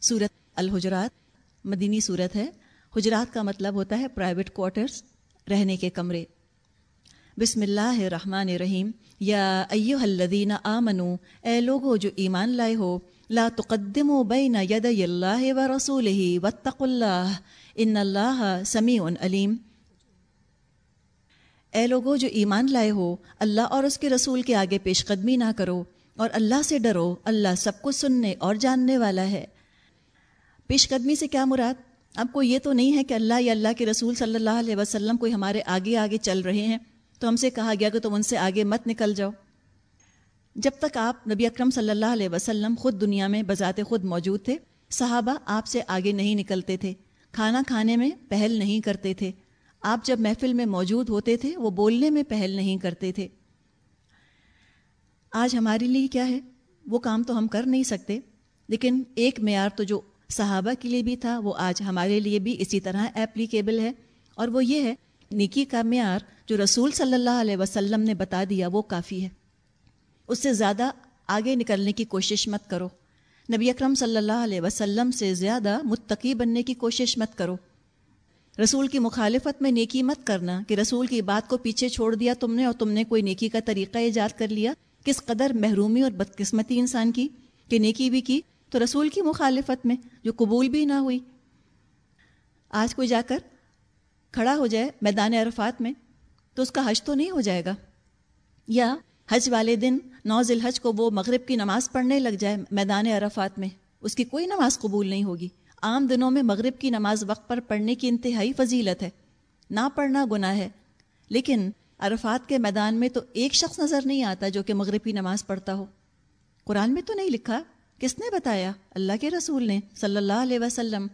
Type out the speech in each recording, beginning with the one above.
صورت الحجرات، مدینی صورت ہے۔ حجرات کا مطلب ہوتا ہے پرائیویٹ کوارٹرز رہنے کے کمرے۔ بسم اللہ الرحمن الرحیم۔ یا ایو الذین آمنو، اے لوگو جو ایمان لائے ہو، لا تقدموا بین ید اللہ و رسول واتقوا اللہ، ان اللہ سمیع علیم۔ اے لوگو جو ایمان لائے ہو، اللہ اور اس کے رسول کے آگے پیش قدمی نہ کرو، اور اللہ سے ڈرو، اللہ سب کو سننے اور جاننے والا ہے۔ پیش قدمی سے کیا مراد؟ اب کو یہ تو نہیں ہے کہ اللہ یا اللہ کے رسول صلی اللہ علیہ وسلم کوئی ہمارے آگے آگے چل رہے ہیں، تو ہم سے کہا گیا کہ تم ان سے آگے مت نکل جاؤ۔ جب تک آپ نبی اکرم صلی اللہ علیہ وسلم خود دنیا میں بذات خود موجود تھے، صحابہ آپ سے آگے نہیں نکلتے تھے، کھانا کھانے میں پہل نہیں کرتے تھے۔ آپ جب محفل میں موجود ہوتے تھے، وہ بولنے میں پہل نہیں کرتے تھے۔ آج ہمارے لیے کیا ہے؟ وہ کام تو ہم کر نہیں سکتے، لیکن ایک معیار تو جو صحابہ کے لیے بھی تھا، وہ آج ہمارے لیے بھی اسی طرح اپلیکیبل ہے۔ اور وہ یہ ہے، نیکی کا معیار جو رسول صلی اللہ علیہ وسلم نے بتا دیا، وہ کافی ہے۔ اس سے زیادہ آگے نکلنے کی کوشش مت کرو۔ نبی اکرم صلی اللہ علیہ وسلم سے زیادہ متقی بننے کی کوشش مت کرو۔ رسول کی مخالفت میں نیکی مت کرنا کہ رسول کی بات کو پیچھے چھوڑ دیا تم نے اور تم نے کوئی نیکی کا طریقہ ایجاد کر لیا۔ کس قدر محرومی اور بدقسمتی انسان کی کہ نیکی بھی کی۔ تو رسول کی مخالفت میں جو قبول بھی نہ ہوئی۔ آج کوئی جا کر کھڑا ہو جائے میدان عرفات میں تو اس کا حج تو نہیں ہو جائے گا۔ یا حج والے دن نو ذی الحج کو وہ مغرب کی نماز پڑھنے لگ جائے میدان عرفات میں، اس کی کوئی نماز قبول نہیں ہوگی۔ عام دنوں میں مغرب کی نماز وقت پر پڑھنے کی انتہائی فضیلت ہے۔ نہ پڑھنا گناہ ہے، لیکن عرفات کے میدان میں تو ایک شخص نظر نہیں آتا جو کہ مغرب کی نماز پڑھتا ہو۔ قرآن میں تو نہیں لکھا کس نے بتایا؟ اللہ کے رسول نے صلی اللہ علیہ وسلم۔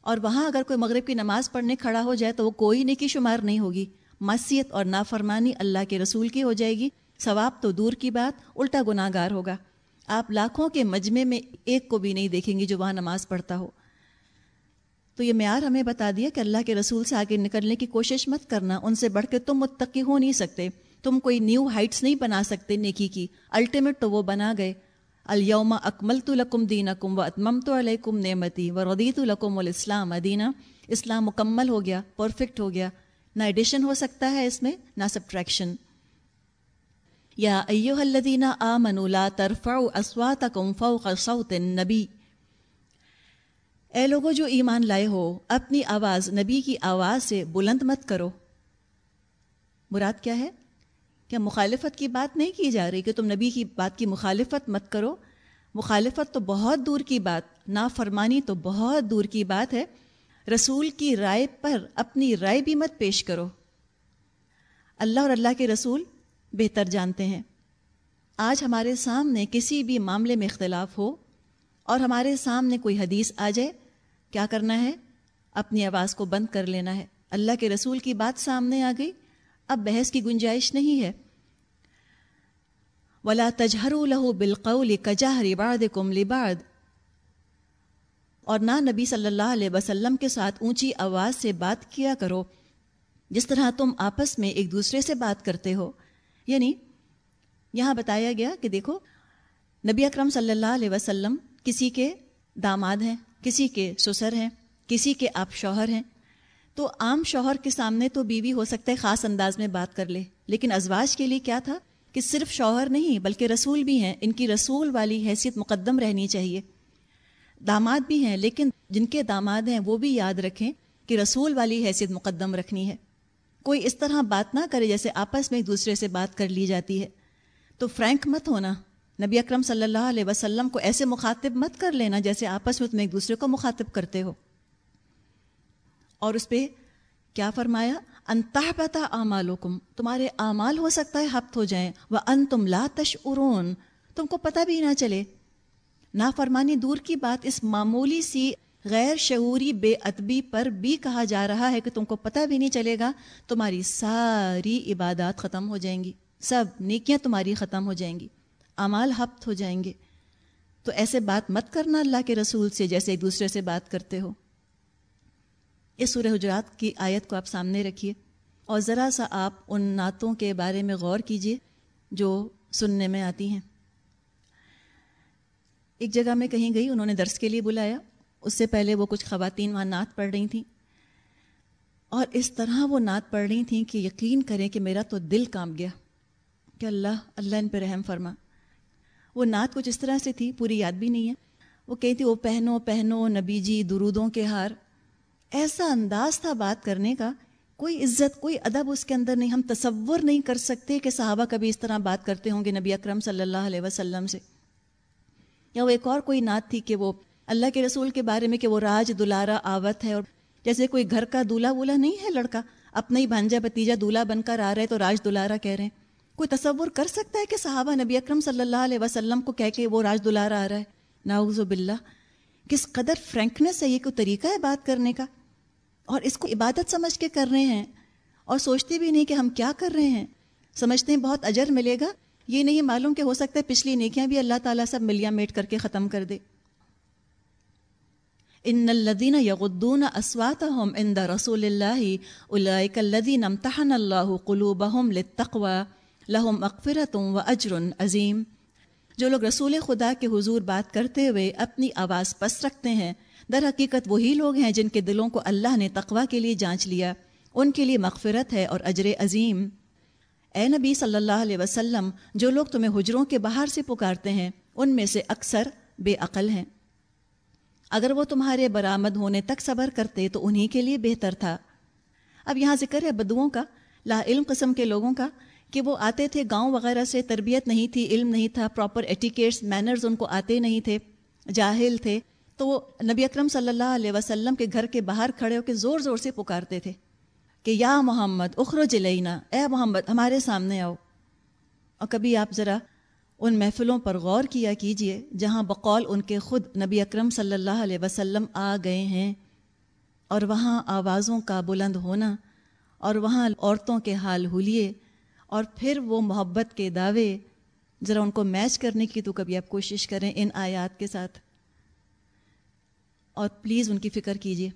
اور وہاں اگر کوئی مغرب کی نماز پڑھنے کھڑا ہو جائے تو وہ کوئی نیکی شمار نہیں ہوگی۔ مسیت اور نافرمانی اللہ کے رسول کی ہو جائے گی۔ ثواب تو دور کی بات، الٹا گناہ گار ہوگا۔ آپ لاکھوں کے مجمع میں ایک کو بھی نہیں دیکھیں گے جو وہاں نماز پڑھتا ہو۔ تو یہ معیار ہمیں بتا دیا کہ اللہ کے رسول سے آگے نکلنے کی کوشش مت کرنا۔ ان سے بڑھ کے تم متقی ہو نہیں سکتے۔ تم کوئی نیو ہائٹس نہیں بنا سکتے نیکی کی۔ الٹیمیٹ تو وہ بنا گئے۔ الیوم اکمل تو لکم دین اکم و اتمم تو علیکم نعمتی و ردیت الکم الاسلام. ادینہ اسلام مکمل ہو گیا پرفیکٹ ہو گیا. نہ ایڈیشن ہو سکتا ہے اس میں، نہ سبٹریکشن یا ایوہ الذین آمنوا لا ترفعوا اصواتکم فوق صوت النبی. اے لوگو جو ایمان لائے ہو، اپنی آواز نبی کی آواز سے بلند مت کرو۔ مراد کیا ہے؟ کیا مخالفت کی بات نہیں کی جا رہی کہ تم نبی کی بات کی مخالفت مت کرو؟ مخالفت تو بہت دور کی بات نا فرمانی تو بہت دور کی بات ہے۔ رسول کی رائے پر اپنی رائے بھی مت پیش کرو۔ اللہ اور اللہ کے رسول بہتر جانتے ہیں۔ آج ہمارے سامنے کسی بھی معاملے میں اختلاف ہو اور ہمارے سامنے کوئی حدیث آ جائے، کیا کرنا ہے؟ اپنی آواز کو بند کر لینا ہے۔ اللہ کے رسول کی بات سامنے آ گئی، اب بحث کی گنجائش نہیں ہے۔ ولا تجہر لہو بالقول کجہر بعضکم لبعض۔ اور نہ نبی صلی اللہ علیہ وسلم کے ساتھ اونچی آواز سے بات کیا کرو، جس طرح تم آپس میں ایک دوسرے سے بات کرتے ہو۔ یعنی یہاں بتایا گیا کہ دیکھو، نبی اکرم صلی اللہ علیہ وسلم کسی کے داماد ہیں، کسی کے سسر ہیں، کسی کے آپ شوہر ہیں۔ تو عام شوہر کے سامنے تو بیوی ہو سکتا ہے خاص انداز میں بات کر لے، لیکن ازواج کے لیے کیا تھا؟ کہ صرف شوہر نہیں بلکہ رسول بھی ہیں، ان کی رسول والی حیثیت مقدم رہنی چاہیے۔ داماد بھی ہیں، لیکن جن کے داماد ہیں وہ بھی یاد رکھیں کہ رسول والی حیثیت مقدم رکھنی ہے۔ کوئی اس طرح بات نہ کرے جیسے آپس میں ایک دوسرے سے بات کر لی جاتی ہے۔ تو فرینک مت ہونا۔ نبی اکرم صلی اللہ علیہ وسلم کو ایسے مخاطب مت کر لینا جیسے آپس میں تم ایک دوسرے کو مخاطب کرتے ہو۔ اور اس پہ کیا فرمایا؟ انتہ اعمالکم تمہارے اعمال ہو سکتا ہے ہفت ہو جائیں وہ ان تم لا تشعرون، تم کو پتہ بھی نہ چلے۔ نا فرمانی دور کی بات اس معمولی سی غیر شعوری بے ادبی پر بھی کہا جا رہا ہے کہ تم کو پتہ بھی نہیں چلے گا، تمہاری ساری عبادات ختم ہو جائیں گی، سب نیکیاں تمہاری ختم ہو جائیں گی، اعمال ہفت ہو جائیں گے۔ تو ایسے بات مت کرنا اللہ کے رسول سے جیسے ایک دوسرے سے بات کرتے ہو۔ اس سورہ حجرات کی آیت کو آپ سامنے رکھیے اور ذرا سا آپ ان نعتوں کے بارے میں غور کیجیے جو سننے میں آتی ہیں۔ ایک جگہ میں کہیں گئی، انہوں نے درس کے لیے بلایا۔ اس سے پہلے وہ کچھ خواتین وہاں نعت پڑھ رہی تھیں۔ اور اس طرح وہ نعت پڑھ رہی تھیں کہ یقین کریں کہ میرا تو دل کام گیا۔ کہ اللہ اللہ ان پہ رحم فرما۔ وہ نعت کچھ اس طرح سے تھی، پوری یاد بھی نہیں ہے۔ وہ کہتی وہ پہنو پہنو نبی جی درودوں کے ہار۔ ایسا انداز تھا بات کرنے کا، کوئی عزت، کوئی ادب اس کے اندر نہیں، ہم تصور نہیں کر سکتے کہ صحابہ کبھی اس طرح بات کرتے ہوں گے نبی اکرم صلی اللہ علیہ وسلم سے۔ یا وہ ایک اور کوئی نعت تھی کہ وہ اللہ کے رسول کے بارے میں کہ وہ راج دلارا آوت ہے اور جیسے کوئی گھر کا دولہا وولہ نہیں ہے لڑکا، اپنا ہی بھانجا بتیجا دولہا بن کر آ رہے تو راج دلارا کہہ رہے ہیں۔ کوئی تصور کر سکتا ہے کہ صحابہ نبی اکرم صلی اللہ علیہ وسلم کو کہہ کے وہ راج دلارا آ رہا ہے؟ ناؤز باللہ۔ کس قدر فرینکنس ہے، یہ کوئی طریقہ ہے بات کرنے کا؟ اور اس کو عبادت سمجھ کے کر رہے ہیں اور سوچتے بھی نہیں کہ ہم کیا کر رہے ہیں۔ سمجھتے ہیں بہت اجر ملے گا۔ یہ نہیں معلوم کہ ہو سکتا ہے پچھلی نیکیاں بھی اللہ تعالیٰ سب ملیا میٹ کر کے ختم کر دے۔ ان الدین یغدون اسوات ہم ان دا رسول اللہ الیک الدین امتحن اللہ قلوبہم للتقوى لہم اقفرتم و اجر عظیم۔ جو لوگ رسول خدا کے حضور بات کرتے ہوئے اپنی آواز پس رکھتے ہیں در حقیقت وہی لوگ ہیں جن کے دلوں کو اللہ نے تقوا کے لیے جانچ لیا۔ ان کے لیے مغفرت ہے اور اجر عظیم۔ اے نبی صلی اللہ علیہ وسلم، جو لوگ تمہیں حجروں کے باہر سے پکارتے ہیں، ان میں سے اکثر بے عقل ہیں۔ اگر وہ تمہارے برآمد ہونے تک صبر کرتے تو انہی کے لیے بہتر تھا۔ اب یہاں ذکر ہے بدوؤں کا، لا علم قسم کے لوگوں کا، کہ وہ آتے تھے گاؤں وغیرہ سے، تربیت نہیں تھی، علم نہیں تھا پراپر ایٹیکیٹس مینرز ان کو آتے نہیں تھے۔ جاہل تھے۔ تو وہ نبی اکرم صلی اللہ علیہ وسلم کے گھر کے باہر کھڑے ہو کے زور زور سے پکارتے تھے کہ یا محمد اخرو جلینا اے محمد، ہمارے سامنے آؤ۔ اور کبھی آپ ذرا ان محفلوں پر غور کیا کیجیے جہاں بقول ان کے خود نبی اکرم صلی اللہ علیہ وسلم آ گئے ہیں اور وہاں آوازوں کا بلند ہونا اور وہاں عورتوں کے حال ہولیے اور پھر وہ محبت کے دعوے۔ ذرا ان کو میچ کرنے کی تو کبھی آپ کوشش کریں ان آیات کے ساتھ۔ اور پلیز ان کی فکر کیجیے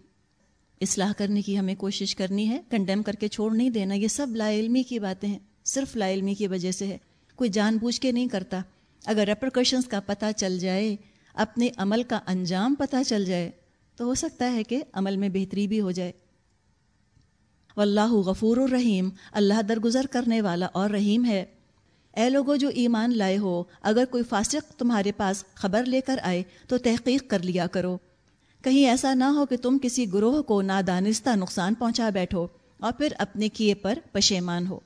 اصلاح کرنے کی ہمیں کوشش کرنی ہے کنڈیم کر کے چھوڑ نہیں دینا، یہ سب لا علمی کی باتیں ہیں، صرف لا علمی کی وجہ سے ہے۔ کوئی جان بوجھ کے نہیں کرتا۔ اگر ریپرکشنس کا پتہ چل جائے، اپنے عمل کا انجام پتہ چل جائے، تو ہو سکتا ہے کہ عمل میں بہتری بھی ہو جائے۔ واللہ غفور الرحیم، اللہ درگزر کرنے والا اور رحیم ہے۔ اے لوگوں جو ایمان لائے ہو، اگر کوئی فاسق تمہارے پاس خبر لے کر آئے، تو تحقیق کر لیا کرو۔ کہیں ایسا نہ ہو کہ تم کسی گروہ کو نادانستہ نقصان پہنچا بیٹھو اور پھر اپنے کیے پر پشیمان ہو۔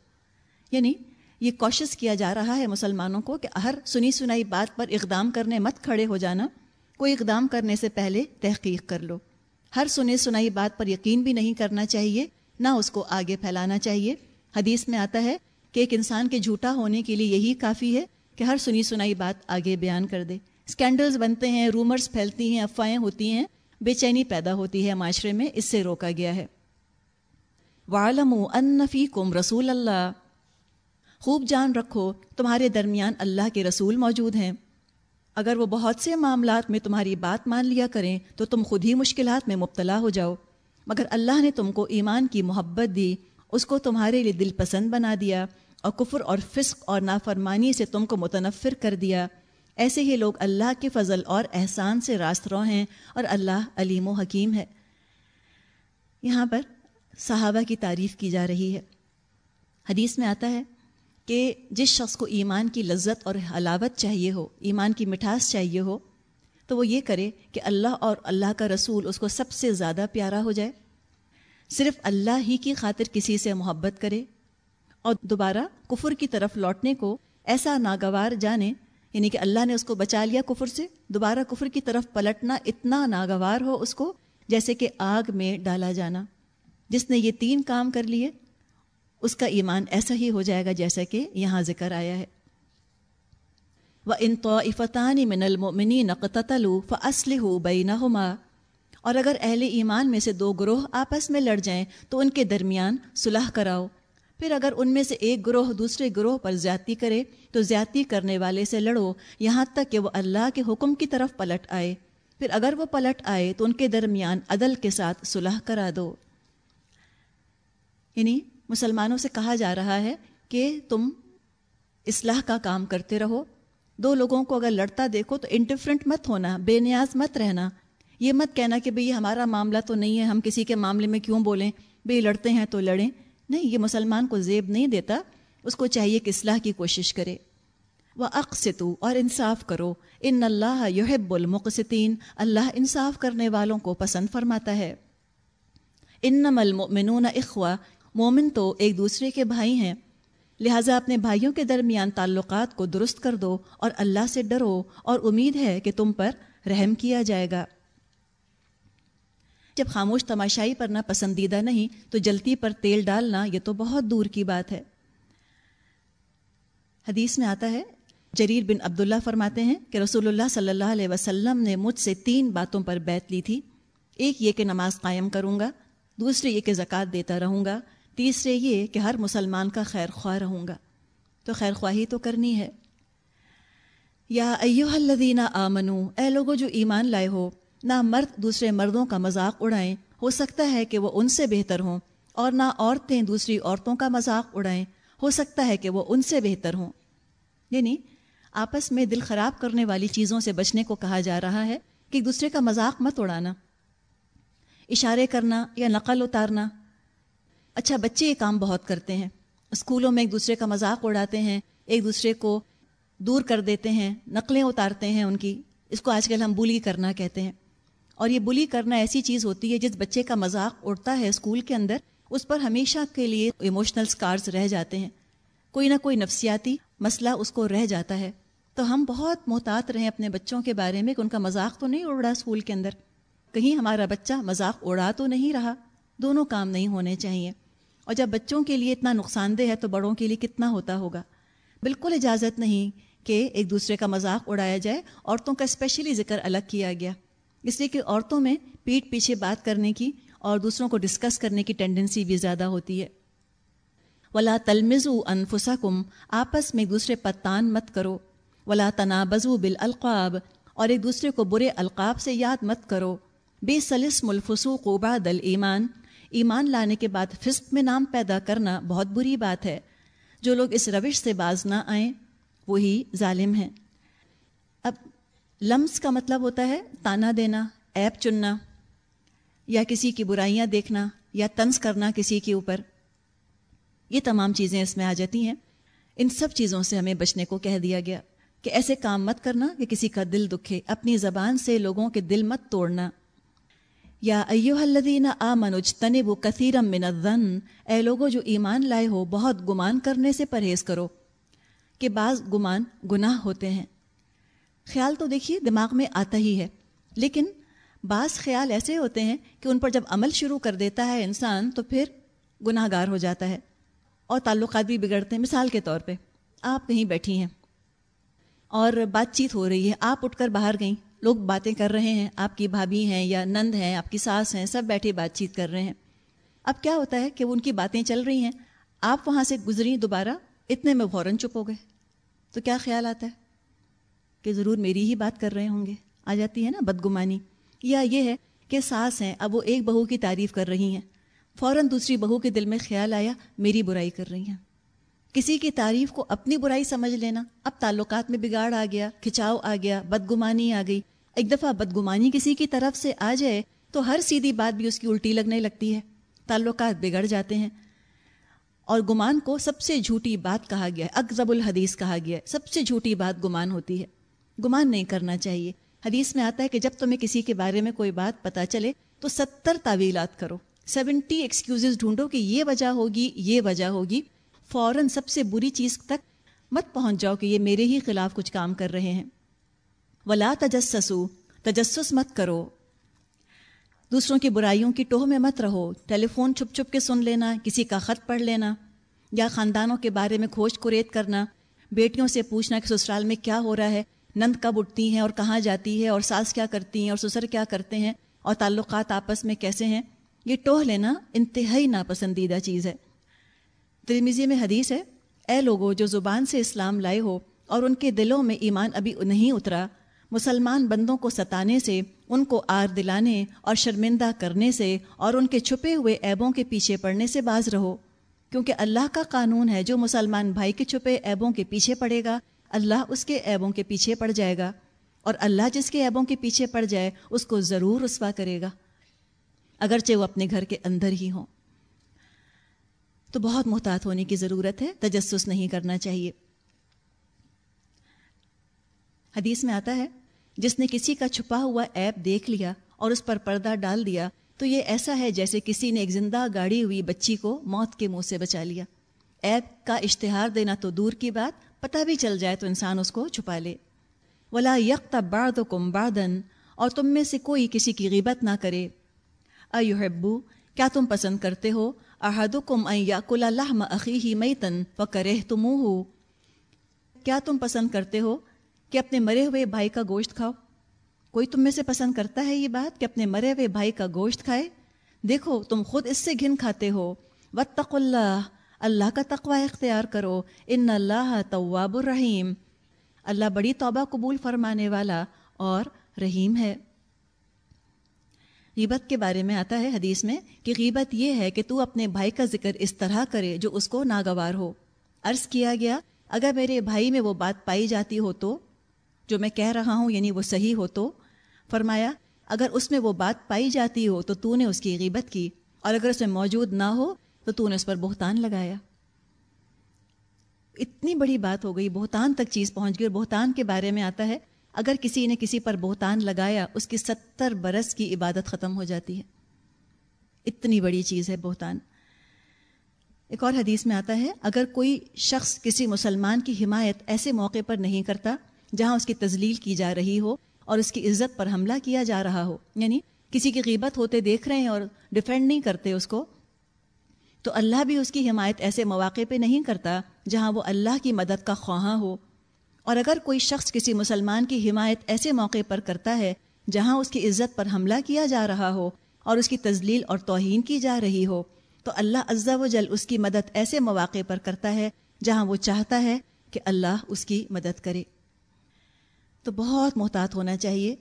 یعنی یہ کوشش کیا جا رہا ہے مسلمانوں کو کہ ہر سنی سنائی بات پر اقدام کرنے مت کھڑے ہو جانا، کوئی اقدام کرنے سے پہلے تحقیق کر لو۔ ہر سنی سنائی بات پر یقین بھی نہیں کرنا چاہیے، نہ اس کو آگے پھیلانا چاہیے۔ حدیث میں آتا ہے کہ ایک انسان کے جھوٹا ہونے کے لیے یہی کافی ہے کہ ہر سنی سنائی بات آگے بیان کر دے۔ اسکینڈلز بنتے ہیں، رومرز پھیلتی ہیں، افواہیں ہوتی ہیں بے چینی پیدا ہوتی ہے معاشرے میں، اس سے روکا گیا ہے۔ والم انفی کم رسول اللہ خوب جان رکھو، تمہارے درمیان اللہ کے رسول موجود ہیں۔ اگر وہ بہت سے معاملات میں تمہاری بات مان لیا کریں، تو تم خود ہی مشکلات میں مبتلا ہو جاؤ۔ مگر اللہ نے تم کو ایمان کی محبت دی، اس کو تمہارے لیے دل پسند بنا دیا اور کفر اور فسق اور نافرمانی سے تم کو متنفر کر دیا۔ ایسے ہی لوگ اللہ کے فضل اور احسان سے راست رو ہیں اور اللہ علیم و حکیم ہے۔ یہاں پر صحابہ کی تعریف کی جا رہی ہے۔ حدیث میں آتا ہے کہ جس شخص کو ایمان کی لذت اور حلاوت چاہیے ہو، ایمان کی مٹھاس چاہیے ہو، تو وہ یہ کرے کہ اللہ اور اللہ کا رسول اس کو سب سے زیادہ پیارا ہو جائے۔ صرف اللہ ہی کی خاطر کسی سے محبت کرے اور دوبارہ کفر کی طرف لوٹنے کو ایسا ناگوار جانے یعنی کہ اللہ نے اس کو بچا لیا کفر سے، دوبارہ کفر کی طرف پلٹنا اتنا ناگوار ہو اس کو جیسے کہ آگ میں ڈالا جانا۔ جس نے یہ تین کام کر لیے، اس کا ایمان ایسا ہی ہو جائے گا جیسا کہ یہاں ذکر آیا ہے۔ و ان طوفتانی من المنی نقطلو فصل ہو بینہما اور اگر اہل ایمان میں سے دو گروہ آپس میں لڑ جائیں، تو ان کے درمیان صلح کراؤ۔ پھر اگر ان میں سے ایک گروہ دوسرے گروہ پر زیادتی کرے، تو زیادتی کرنے والے سے لڑو، یہاں تک کہ وہ اللہ کے حکم کی طرف پلٹ آئے۔ پھر اگر وہ پلٹ آئے، تو ان کے درمیان عدل کے ساتھ صلح کرا دو۔ یعنی مسلمانوں سے کہا جا رہا ہے کہ تم اصلاح کا کام کرتے رہو۔ دو لوگوں کو اگر لڑتا دیکھو، تو انڈیفرنٹ مت ہونا، بے نیاز مت رہنا۔ یہ مت کہنا کہ بھئی ہمارا معاملہ تو نہیں ہے، ہم کسی کے معاملے میں کیوں بولیں؟ بھئی لڑتے ہیں تو لڑیں۔ نہیں، یہ مسلمان کو زیب نہیں دیتا، اس کو چاہیے کہ اصلاح کی کوشش کرے۔ وہ اقسطو اور انصاف کرو۔ ان اللہ یحب المقسطین اللہ انصاف کرنے والوں کو پسند فرماتا ہے۔ ان المؤمنون اخوا مومن تو ایک دوسرے کے بھائی ہیں۔ لہٰذا اپنے بھائیوں کے درمیان تعلقات کو درست کر دو اور اللہ سے ڈرو، اور امید ہے کہ تم پر رحم کیا جائے گا۔ جب خاموش تماشائی پرنا پسندیدہ نہیں تو جلتی پر تیل ڈالنا یہ تو بہت دور کی بات ہے۔ حدیث میں آتا ہے، جریر بن عبداللہ فرماتے ہیں کہ رسول اللہ صلی اللہ علیہ وسلم نے مجھ سے تین باتوں پر بیت لی تھی۔ ایک یہ کہ نماز قائم کروں گا، دوسرے یہ کہ زکوٰۃ دیتا رہوں گا، تیسرے یہ کہ ہر مسلمان کا خیر خواہ رہوں گا۔ تو خیر خواہی تو کرنی ہے۔ یا ایو الذین آمنو، اے لوگو جو ایمان لائے ہو نہ مرد دوسرے مردوں کا مذاق اڑائیں۔ ہو سکتا ہے کہ وہ ان سے بہتر ہوں اور نہ عورتیں دوسری عورتوں کا مذاق اڑائیں۔ ہو سکتا ہے کہ وہ ان سے بہتر ہوں۔ یعنی آپس میں دل خراب کرنے والی چیزوں سے بچنے کو کہا جا رہا ہے کہ ایک دوسرے کا مذاق مت اڑانا۔ اشارے کرنا یا نقل اتارنا۔ اچھا بچے یہ کام بہت کرتے ہیں۔ اسکولوں میں ایک دوسرے کا مذاق اڑاتے ہیں، ایک دوسرے کو دور کر دیتے ہیں، نقلیں اتارتے ہیں ان کی۔ اس کو آج کل ہم بلی کرنا کہتے ہیں۔ اور یہ بلی کرنا ایسی چیز ہوتی ہے جس بچے کا مذاق اڑتا ہے اسکول کے اندر، اس پر ہمیشہ کے لیے ایموشنل سکارز رہ جاتے ہیں۔ کوئی نہ کوئی نفسیاتی مسئلہ اس کو رہ جاتا ہے۔ تو ہم بہت محتاط رہیں اپنے بچوں کے بارے میں کہ ان کا مذاق تو نہیں اڑ رہا اسکول کے اندر۔ کہیں ہمارا بچہ مذاق اڑا تو نہیں رہا۔ دونوں کام نہیں ہونے چاہیے۔ اور جب بچوں کے لیے اتنا نقصان دہ ہے تو بڑوں کے لیے کتنا ہوتا ہوگا۔ بالکل اجازت نہیں کہ ایک دوسرے کا مذاق اڑایا جائے۔ عورتوں کا اسپیشلی ذکر الگ کیا گیا۔ اس لیے کہ عورتوں میں پیٹ پیچھے بات کرنے کی اور دوسروں کو ڈسکس کرنے کی ٹینڈنسی بھی زیادہ ہوتی ہے۔ ولا تلمز انفسا کم آپس میں ایک دوسرے پتان مت کرو۔ ولا تنا بزو بال القاب اور ایک دوسرے کو برے القاب سے یاد مت کرو۔ بے سلس ملفسو قوبا دل ایمان ایمان لانے کے بعد فسق میں نام پیدا کرنا بہت بری بات ہے۔ جو لوگ اس روش سے باز نہ آئیں، وہی ظالم ہیں۔ لمس کا مطلب ہوتا ہے تانا دینا ایپ چننا، یا کسی کی برائیاں دیکھنا یا طنز کرنا کسی کے اوپر۔ یہ تمام چیزیں اس میں آ جاتی ہیں۔ ان سب چیزوں سے ہمیں بچنے کو کہہ دیا گیا کہ ایسے کام مت کرنا کہ کسی کا دل دکھے، اپنی زبان سے لوگوں کے دل مت توڑنا۔ یا ایو الذین آمنوا اجتنبوا کثیرا من الظن، اے لوگو جو ایمان لائے ہو، بہت گمان کرنے سے پرہیز کرو کہ بعض گمان گناہ ہوتے ہیں۔ خیال تو دیکھیے دماغ میں آتا ہی ہے، لیکن بعض خیال ایسے ہوتے ہیں کہ ان پر جب عمل شروع کر دیتا ہے انسان تو پھر گناہ گار ہو جاتا ہے۔ اور تعلقات بھی بگڑتے ہیں، مثال کے طور پہ آپ کہیں بیٹھی ہیں اور بات چیت ہو رہی ہے، آپ اٹھ کر باہر گئیں، لوگ باتیں کر رہے ہیں، آپ کی بھابھی ہیں یا نند ہیں، آپ کی ساس ہیں، سب بیٹھے بات چیت کر رہے ہیں۔ اب کیا ہوتا ہے کہ وہ ان کی باتیں چل رہی ہیں، آپ وہاں سے گزری دوبارہ، اتنے میں فوراً چپ ہو گئے۔ تو کیا خیال آتا ہے؟ کہ ضرور میری ہی بات کر رہے ہوں گے۔ آ جاتی ہے نا بدگمانی۔ یا یہ ہے کہ ساس ہیں، اب وہ ایک بہو کی تعریف کر رہی ہیں۔ فوراً دوسری بہو کے دل میں خیال آیا، میری برائی کر رہی ہیں۔ کسی کی تعریف کو اپنی برائی سمجھ لینا اب تعلقات میں بگاڑ آ گیا، کھچاؤ آ گیا، بدگمانی آ گئی۔ ایک دفعہ بدگمانی کسی کی طرف سے آ جائے تو ہر سیدھی بات بھی اس کی الٹی لگنے لگتی ہے۔ تعلقات بگڑ جاتے ہیں۔ اور گمان کو سب سے جھوٹی بات کہا گیا ہے اکزب الحدیث کہا گیا ہے، سب سے جھوٹی بات گمان ہوتی ہے۔ گمان نہیں کرنا چاہیے۔ حدیث میں آتا ہے کہ جب تمہیں کسی کے بارے میں کوئی بات پتا چلے تو ستر تعویلات کرو۔ سیونٹی ایکسکیوز ڈھونڈو کہ یہ وجہ ہوگی، یہ وجہ ہوگی۔ فوراً سب سے بری چیز تک مت پہنچ جاؤ کہ یہ میرے ہی خلاف کچھ کام کر رہے ہیں۔ ولا تجسسو، تجسس مت کرو۔ دوسروں کی برائیوں کی ٹوہ میں مت رہو۔ ٹیلی فون چھپ چھپ کے سن لینا، کسی کا خط پڑھ لینا، یا خاندانوں کے بارے میں کھوج کوریت کرنا، بیٹیوں سے پوچھنا کہ سسرال میں کیا ہو رہا ہے۔ نند کب اٹھتی ہیں اور کہاں جاتی ہے اور ساس کیا کرتی ہیں اور سسر کیا کرتے ہیں اور تعلقات آپس میں کیسے ہیں؟ یہ ٹوہ لینا انتہائی ناپسندیدہ چیز ہے۔ ترمیزی میں حدیث ہے، اے لوگو، جو زبان سے اسلام لائے ہو اور ان کے دلوں میں ایمان ابھی نہیں اترا، مسلمان بندوں کو ستانے سے، ان کو آر دلانے اور شرمندہ کرنے سے اور ان کے چھپے ہوئے عیبوں کے پیچھے پڑنے سے باز رہو، کیونکہ اللہ کا قانون ہے جو مسلمان بھائی کے چھپے عیبوں کے پیچھے پڑے گا۔ اللہ اس کے عیبوں کے پیچھے پڑ جائے گا اور اللہ جس کے عیبوں کے پیچھے پڑ جائے، اس کو ضرور رسوا کرے گا۔ اگرچہ وہ اپنے گھر کے اندر ہی ہوں۔ تو بہت محتاط ہونے کی ضرورت ہے، تجسس نہیں کرنا چاہیے۔ حدیث میں آتا ہے، جس نے کسی کا چھپا ہوا ایپ دیکھ لیا اور اس پر پردہ ڈال دیا، تو یہ ایسا ہے جیسے کسی نے ایک زندہ گاڑی ہوئی بچی کو موت کے منہ سے بچا لیا۔ ایپ کا اشتہار دینا تو دور کی بات پتہ بھی چل جائے تو انسان اس کو چھپا لے۔ ولا یکت بارد و کم باردن اور تم میں سے کوئی کسی کی غیبت نہ کرے۔ ایوہبو کیا تم پسند کرتے ہو؟ احدکم ان یاکل لحم اخیہ میتن فکرہتموہ کیا تم پسند کرتے ہو کہ اپنے مرے ہوئے بھائی کا گوشت کھاؤ؟ کوئی تم میں سے پسند کرتا ہے یہ بات کہ اپنے مرے ہوئے بھائی کا گوشت کھائے؟ دیکھو، تم خود اس سے گھن کھاتے ہو۔ وطق اللہ اللہ کا تقوی اختیار کرو۔ ان اللہ طواب الرحیم۔ اللہ بڑی توبہ قبول فرمانے والا اور رحیم ہے۔ غیبت کے بارے میں آتا ہے حدیث میں کہ غیبت یہ ہے کہ تو اپنے بھائی کا ذکر اس طرح کرے جو اس کو ناگوار ہو۔ عرض کیا گیا، اگر میرے بھائی میں وہ بات پائی جاتی ہو تو، جو میں کہہ رہا ہوں یعنی وہ صحیح ہو تو۔ فرمایا، اگر اس میں وہ بات پائی جاتی ہو تو تو نے اس کی غیبت کی، اور اگر اس میں موجود نہ ہو تو تو نے اس پر بہتان لگایا۔ اتنی بڑی بات ہو گئی، بہتان تک چیز پہنچ گئی اور بہتان کے بارے میں آتا ہے، اگر کسی نے کسی پر بہتان لگایا، اس کی ستر برس کی عبادت ختم ہو جاتی ہے۔ اتنی بڑی چیز ہے بہتان۔ ایک اور حدیث میں آتا ہے، اگر کوئی شخص کسی مسلمان کی حمایت ایسے موقع پر نہیں کرتا جہاں اس کی تزلیل کی جا رہی ہو اور اس کی عزت پر حملہ کیا جا رہا ہو یعنی کسی کی غیبت ہوتے دیکھ رہے ہیں اور ڈیفینڈ نہیں کرتے اس کو تو اللہ بھی اس کی حمایت ایسے مواقع پہ نہیں کرتا جہاں وہ اللہ کی مدد کا خواہاں ہو۔ اور اگر کوئی شخص کسی مسلمان کی حمایت ایسے موقع پر کرتا ہے جہاں اس کی عزت پر حملہ کیا جا رہا ہو اور اس کی تزلیل اور توہین کی جا رہی ہو، تو اللہ عزا و جل اس کی مدد ایسے مواقع پر کرتا ہے جہاں وہ چاہتا ہے کہ اللہ اس کی مدد کرے۔ تو بہت محتاط ہونا چاہیے۔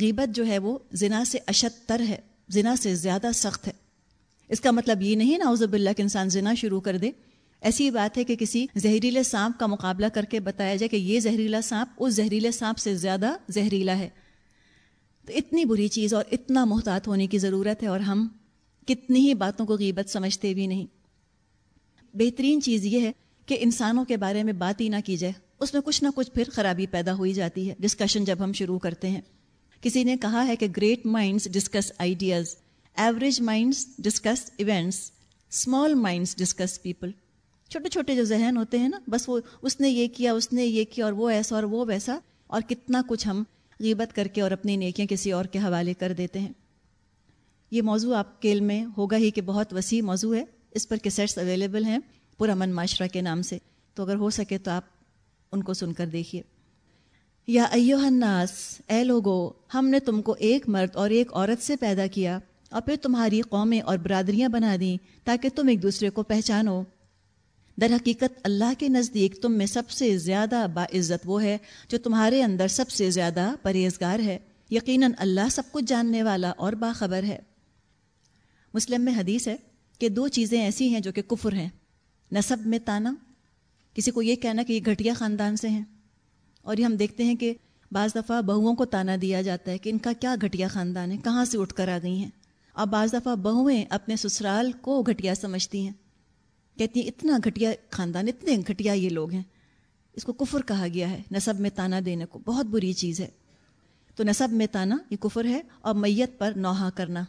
غیبت جو ہے وہ زنا سے اشد تر ہے، زنا سے زیادہ سخت ہے۔ اس کا مطلب یہ نہیں نا عزب اللہ کہ انسان زنا شروع کر دے۔ ایسی بات ہے کہ کسی زہریلے سانپ کا مقابلہ کر کے بتایا جائے کہ یہ زہریلا سانپ اس زہریلے سانپ سے زیادہ زہریلا ہے۔ تو اتنی بری چیز اور اتنا محتاط ہونے کی ضرورت ہے اور ہم کتنی ہی باتوں کو غیبت سمجھتے بھی نہیں۔ بہترین چیز یہ ہے کہ انسانوں کے بارے میں بات ہی نہ کی جائے۔ اس میں کچھ نہ کچھ پھر خرابی پیدا ہوئی جاتی ہے۔ ڈسکشن جب ہم شروع کرتے ہیں۔ کسی نے کہا ہے کہ great minds discuss ideas average minds discuss events small minds discuss people چھوٹے چھوٹے جو ذہن ہوتے ہیں نا، بس وہ، اس نے یہ کیا، اس نے یہ کیا، اور وہ ایسا اور وہ ویسا، اور کتنا کچھ ہم غیبت کر کے اور اپنی نیکیاں کسی اور کے حوالے کر دیتے ہیں۔ یہ موضوع آپ کے علم میں ہوگا ہی کہ بہت وسیع موضوع ہے۔ اس پر کیسٹس اویلیبل ہیں پرامن معاشرہ کے نام سے۔ تو اگر ہو سکے تو آپ ان کو سن کر دیکھیے۔ یا ایو الناس، اے لوگو، ہم نے تم کو ایک مرد اور ایک عورت سے پیدا کیا۔ اور پھر تمہاری قومیں اور برادریاں بنا دیں تاکہ تم ایک دوسرے کو پہچانو۔ در حقیقت اللہ کے نزدیک تم میں سب سے زیادہ باعزت وہ ہے جو تمہارے اندر سب سے زیادہ پرہیزگار ہے۔ یقیناً اللہ سب کچھ جاننے والا اور باخبر ہے۔ مسلم میں حدیث ہے کہ دو چیزیں ایسی ہیں جو کہ کفر ہیں۔ نصب میں تانا، کسی کو یہ کہنا کہ یہ گھٹیا خاندان سے ہیں۔ اور یہ ہم دیکھتے ہیں کہ بعض دفعہ بہوؤں کو تانا دیا جاتا ہے کہ ان کا کیا گھٹیا خاندان ہے، کہاں سے اٹھ کر آ گئی ہیں۔ اور بعض دفعہ بہویں اپنے سسرال کو گھٹیا سمجھتی ہیں۔ کہتی ہیں، اتنا گھٹیا خاندان، اتنے گھٹیا یہ لوگ ہیں۔ اس کو کفر کہا گیا ہے نصب میں تانا دینے کو۔ بہت بری چیز ہے۔ تو نصب میں تانا، یہ کفر ہے اور میت پر نوحہ کرنا۔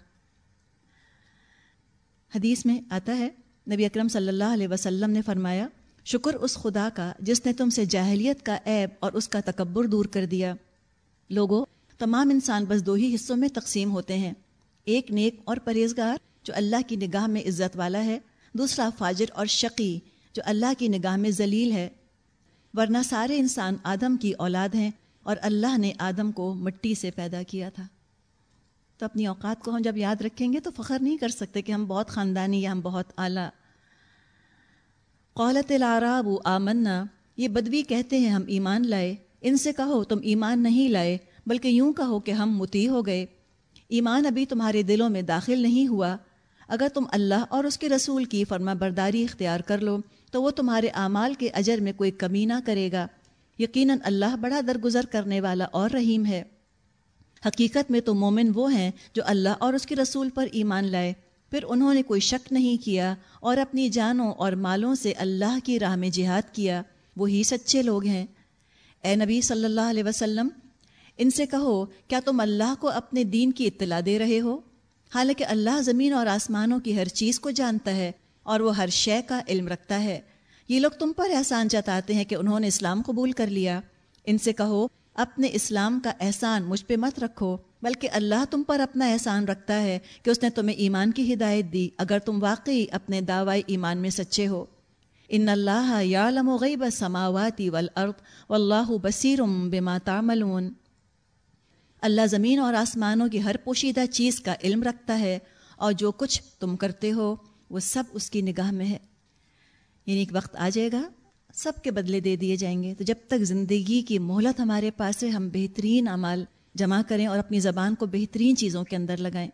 حدیث میں آتا ہے، نبی اکرم صلی اللہ علیہ وسلم نے فرمایا، شکر اس خدا کا جس نے تم سے جاہلیت کا عیب اور اس کا تکبر دور کر دیا۔ لوگوں، تمام انسان بس دو ہی حصوں میں تقسیم ہوتے ہیں۔ ایک نیک اور پرہیزگار جو اللہ کی نگاہ میں عزت والا ہے، دوسرا فاجر اور شقی جو اللہ کی نگاہ میں ذلیل ہے۔ ورنہ سارے انسان آدم کی اولاد ہیں اور اللہ نے آدم کو مٹی سے پیدا کیا تھا۔ تو اپنی اوقات کو ہم جب یاد رکھیں گے تو فخر نہیں کر سکتے کہ ہم بہت خاندانی یا ہم بہت اعلیٰ۔ قولت العراب و آمنا، یہ بدوی کہتے ہیں ہم ایمان لائے۔ ان سے کہو تم ایمان نہیں لائے، بلکہ یوں کہو کہ ہم متی ہو گئے۔ ایمان ابھی تمہارے دلوں میں داخل نہیں ہوا۔ اگر تم اللہ اور اس کے رسول کی فرما برداری اختیار کر لو، تو وہ تمہارے اعمال کے اجر میں کوئی کمی نہ کرے گا۔ یقیناً اللہ بڑا درگزر کرنے والا اور رحیم ہے۔ حقیقت میں تو مومن وہ ہیں جو اللہ اور اس کے رسول پر ایمان لائے۔ پھر انہوں نے کوئی شک نہیں کیا اور اپنی جانوں اور مالوں سے اللہ کی راہ میں جہاد کیا۔ وہی سچے لوگ ہیں۔ اے نبی صلی اللہ علیہ وسلم ان سے کہو، کیا تم اللہ کو اپنے دین کی اطلاع دے رہے ہو؟ حالانکہ اللہ زمین اور آسمانوں کی ہر چیز کو جانتا ہے اور وہ ہر شے کا علم رکھتا ہے۔ یہ لوگ تم پر احسان جتاتے ہیں کہ انہوں نے اسلام قبول کر لیا۔ ان سے کہو، اپنے اسلام کا احسان مجھ پہ مت رکھو، بلکہ اللہ تم پر اپنا احسان رکھتا ہے کہ اس نے تمہیں ایمان کی ہدایت دی اگر تم واقعی اپنے دعوی ایمان میں سچے ہو۔ ان اللہ یعلم غیب السماوات والارض واللہ بصیر بما تعملون۔ اللہ زمین اور آسمانوں کی ہر پوشیدہ چیز کا علم رکھتا ہے اور جو کچھ تم کرتے ہو، وہ سب اس کی نگاہ میں ہے۔ یعنی ایک وقت آ جائے گا، سب کے بدلے دے دیے جائیں گے۔ تو جب تک زندگی کی مہلت ہمارے پاس ہے ہم بہترین اعمال جمع کریں اور اپنی زبان کو بہترین چیزوں کے اندر لگائیں۔